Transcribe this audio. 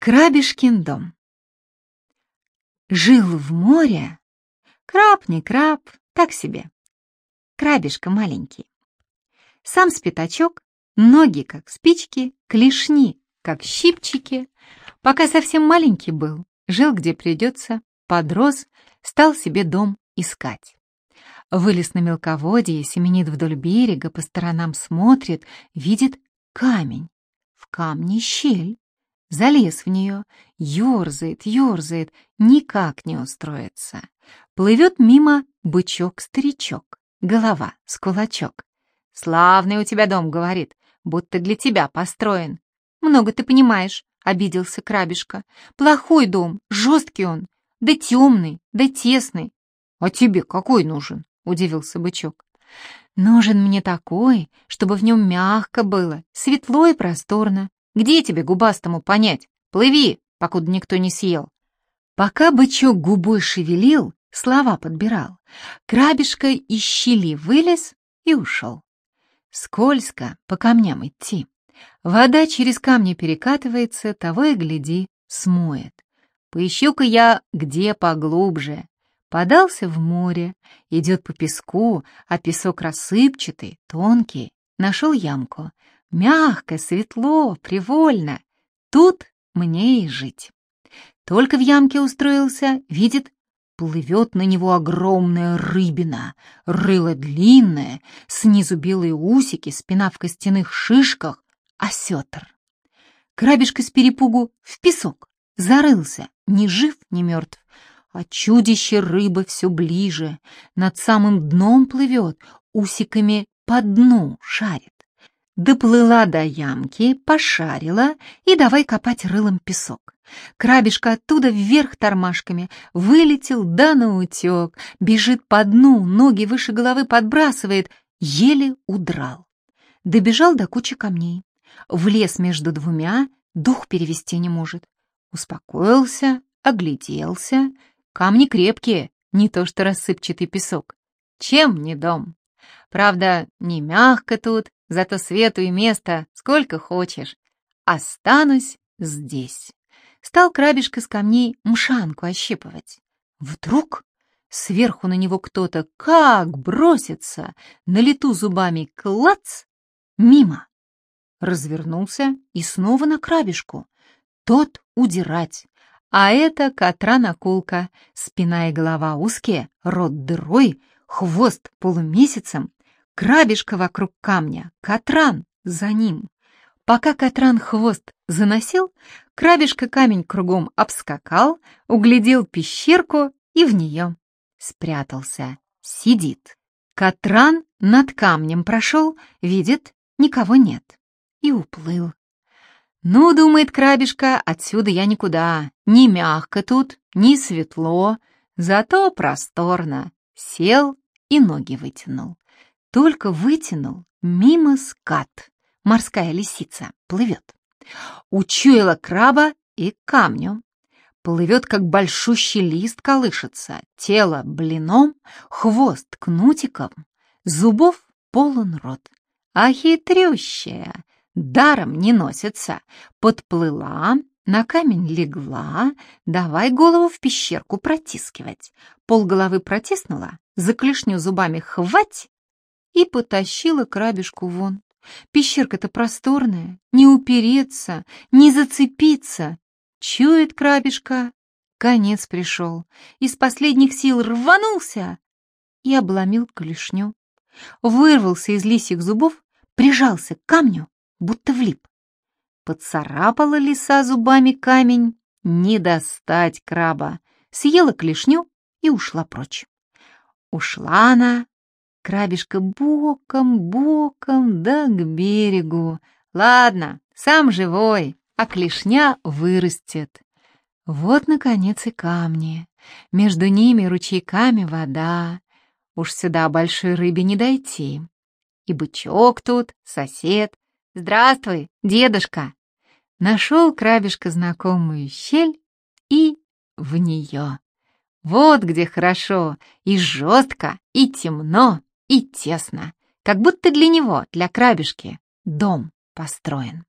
Крабишкин дом. Жил в море краб не краб, так себе. Крабишка маленький. Сам спитачок, ноги как спички, клешни как щипчики. Пока совсем маленький был, жил где придется, подрос, стал себе дом искать. Вылез на мелководье, семенит вдоль берега, по сторонам смотрит, видит камень. В камне щель. Залез в нее, ерзает, ерзает, никак не устроится. Плывет мимо бычок-старичок, голова с кулачок. «Славный у тебя дом», — говорит, — «будто для тебя построен». «Много ты понимаешь», — обиделся Крабишка. «Плохой дом, жесткий он, да темный, да тесный». «А тебе какой нужен?» — удивился бычок. «Нужен мне такой, чтобы в нем мягко было, светло и просторно, где тебе, губастому, понять? Плыви, покуда никто не съел. Пока бычок губой шевелил, слова подбирал, крабишка из щели вылез и ушел. Скользко по камням идти. Вода через камни перекатывается, того и гляди, смоет. Поищу-ка я где поглубже. Подался в море, идет по песку, а песок рассыпчатый, тонкий. Нашел ямку, Мягко, светло, привольно. Тут мне и жить. Только в ямке устроился, видит, плывет на него огромная рыбина, рыло длинное, снизу белые усики, спина в костяных шишках, осетр. Крабишка с перепугу в песок, зарылся, ни жив, ни мертв. А чудище рыба все ближе, над самым дном плывет, усиками по дну шарит. Доплыла до ямки, пошарила и давай копать рылом песок. Крабишка оттуда вверх тормашками, вылетел да наутек, бежит по дну, ноги выше головы подбрасывает, еле удрал. Добежал до кучи камней, влез между двумя, дух перевести не может. Успокоился, огляделся, камни крепкие, не то что рассыпчатый песок. Чем не дом? Правда, не мягко тут, Зато свету и места сколько хочешь. Останусь здесь. Стал крабишка с камней мшанку ощипывать. Вдруг сверху на него кто-то как бросится, на лету зубами клац, мимо. Развернулся и снова на крабишку. Тот удирать. А это Катран-акулка, спина и голова узкие, рот дырой, хвост полумесяцем, Крабишка вокруг камня, Катран за ним. Пока Катран хвост заносил, Крабишка камень кругом обскакал, углядел пещерку и в нее спрятался. Сидит. Катран над камнем прошел, видит, никого нет. И уплыл. Ну, думает Крабишка, отсюда я никуда. Ни мягко тут, ни светло, зато просторно. Сел и ноги вытянул. Только вытянул, мимо скат. Морская лисица плывет. Учуяла краба и камню. Плывет, как большущий лист колышется, тело блином, хвост кнутиком, зубов полон рот. А хитрющая, даром не носится, подплыла, на камень легла, давай голову в пещерку протискивать. Пол головы протиснула, за клешню зубами хвать, и потащила крабишку вон. Пещерка-то просторная, не упереться, не зацепиться. Чует крабишка, конец пришел, из последних сил рванулся и обломил клешню. Вырвался из лисьих зубов, прижался к камню, будто влип. Поцарапала лиса зубами камень, не достать краба, съела клешню и ушла прочь. Ушла она, Крабишка боком-боком да к берегу. Ладно, сам живой, а клешня вырастет. Вот, наконец, и камни. Между ними ручейками вода. Уж сюда большой рыбе не дойти. И бычок тут, сосед. Здравствуй, дедушка. Нашел крабишка знакомую щель и в нее. Вот где хорошо, и жестко, и темно, и тесно, как будто для него, для крабишки, дом построен.